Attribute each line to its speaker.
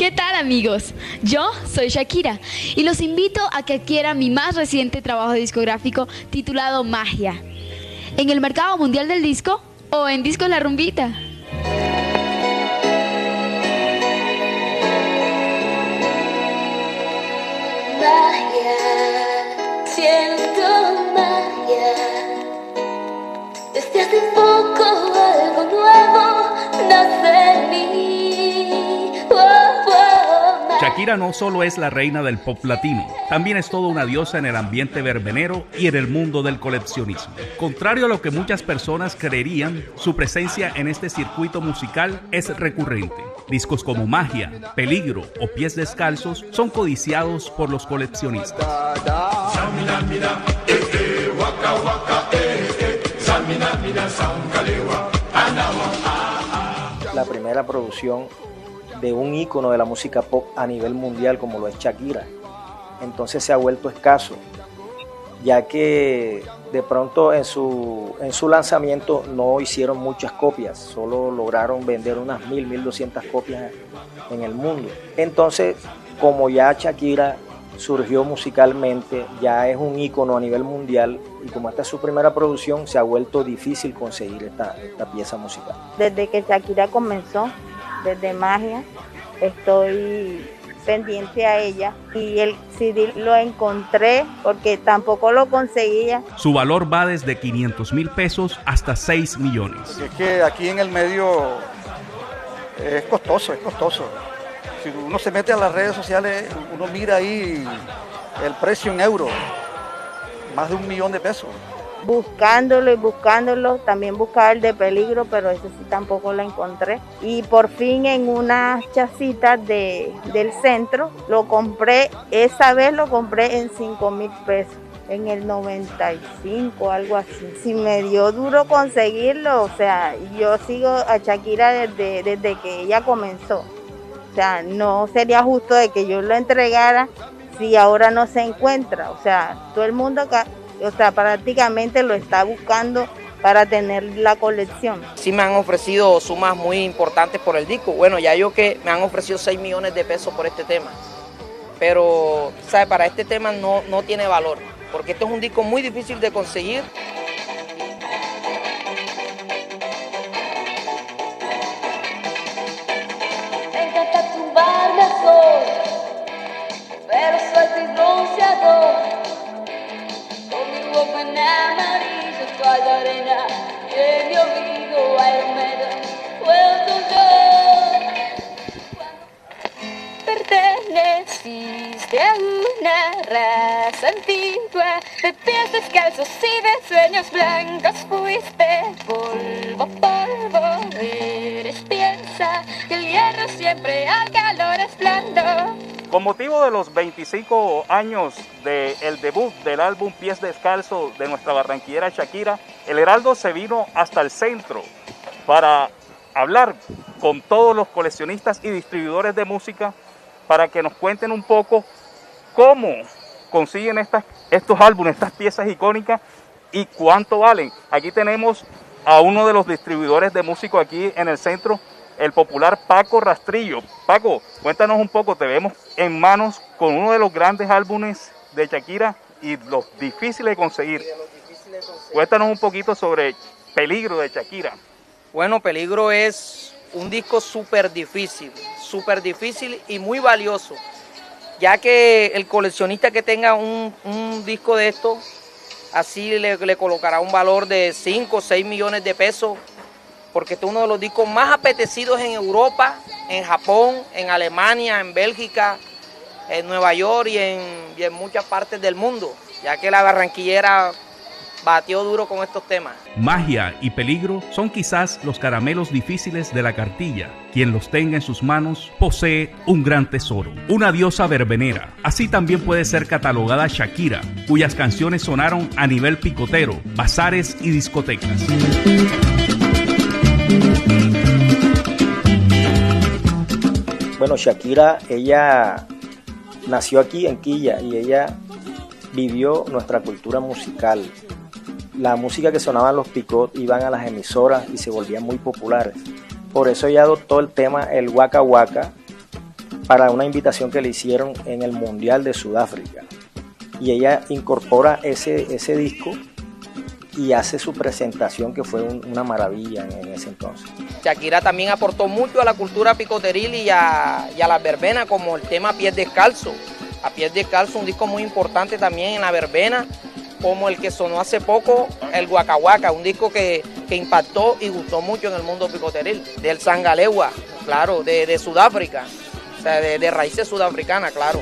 Speaker 1: ¿Qué tal amigos? Yo soy Shakira y los invito a que adquieran mi más reciente trabajo discográfico titulado Magia. En el mercado mundial del disco o en Disco La Rumbita.
Speaker 2: Magia, siento magia. Desde hace poco algo nuevo nace en mí.
Speaker 3: Shakira no solo es la reina del pop latino, también es toda una diosa en el ambiente verbenero y en el mundo del coleccionismo. Contrario a lo que muchas personas creerían, su presencia en este circuito musical es recurrente. Discos como Magia, Peligro o Pies Descalzos son codiciados por los coleccionistas.
Speaker 4: la primera producción de un ícono de la música pop a nivel mundial como lo es Shakira. Entonces se ha vuelto escaso, ya que de pronto en su, en su lanzamiento no hicieron muchas copias, solo lograron vender unas 1000, 1200 copias en el mundo. Entonces, como ya Shakira surgió musicalmente, ya es un ícono a nivel mundial y como esta es su primera producción, se ha vuelto difícil conseguir esta, esta pieza musical.
Speaker 5: Desde que Shakira comenzó, desde Magia, estoy pendiente a ella y el CD lo encontré porque tampoco lo conseguía.
Speaker 3: Su valor va desde 500 mil pesos hasta 6 millones.
Speaker 6: Es que aquí en el medio es costoso, es costoso. Si uno se mete a las redes sociales, uno mira ahí el precio en euros, más de un millón de pesos.
Speaker 5: Buscándolo y buscándolo, también buscaba el de peligro, pero ese sí tampoco lo encontré. Y por fin en unas chasitas de, del centro lo compré, esa vez lo compré en 5 mil pesos. En el 95, algo así. Si me dio duro conseguirlo, o sea, yo sigo a Shakira desde, desde que ella comenzó. O sea, no sería justo de que yo lo entregara si ahora no se encuentra. O sea, todo el mundo o sea, prácticamente lo está buscando para tener la colección.
Speaker 7: sí me han ofrecido sumas muy importantes por el disco. Bueno, ya yo que me han ofrecido 6 millones de pesos por este tema. Pero, ¿sabe? Para este tema no, no tiene valor. Porque este es un disco muy difícil de conseguir.
Speaker 2: Perteneciste a una raza antigua de pies descalzos y de sueños blancos. Fuiste polvo, polvo, eres piensa que el hierro siempre al calor es blando.
Speaker 3: Con motivo de los 25 años del debut del álbum Pies Descalzos de nuestra barranquillera Shakira, el Heraldo se vino hasta el centro para hablar con todos los coleccionistas y distribuidores de música para que nos cuenten un poco cómo consiguen estos álbumes, estas piezas icónicas y cuánto valen. Aquí tenemos a uno de los distribuidores de música aquí en el centro, el popular Paco Rastrillo. Paco, cuéntanos un poco, te vemos en manos con uno de los grandes álbumes de Shakira y los difíciles de conseguir. Cuéntanos un poquito sobre Peligro de Shakira.
Speaker 7: Bueno, Peligro es un disco súper difícil, súper difícil y muy valioso, ya que el coleccionista que tenga un, disco de esto, así le, le colocará un valor de 5 o 6 millones de pesos, porque este es uno de los discos más apetecidos en Europa, en Japón, en Alemania, en Bélgica, en Nueva York y en, y en muchas partes del mundo, ya que la barranquillera batió duro con estos temas.
Speaker 3: Magia y peligro son quizás los caramelos difíciles de la cartilla. Quien los tenga en sus manos posee un gran tesoro, una diosa verbenera. Así también puede ser catalogada Shakira, cuyas canciones sonaron a nivel picotero, bazares y discotecas.
Speaker 4: Bueno, Shakira, ella nació aquí en Quilla y ella vivió nuestra cultura musical. La música que sonaban los picot iban a las emisoras y se volvían muy populares. Por eso ella adoptó el tema el Waka Waka para una invitación que le hicieron en el Mundial de Sudáfrica. Y ella incorpora ese, ese disco y hace su presentación que fue una maravilla en, ese entonces.
Speaker 7: Shakira también aportó mucho a la cultura picoteril y a, la verbena como el tema Pies Descalzo. A Pies Descalzo, un disco muy importante también en la verbena, como el que sonó hace poco, el Guacahuaca, un disco que, impactó y gustó mucho en el mundo picoteril, del Sangalewa, claro, de, Sudáfrica, o sea, de, de raíces sudafricanas, claro.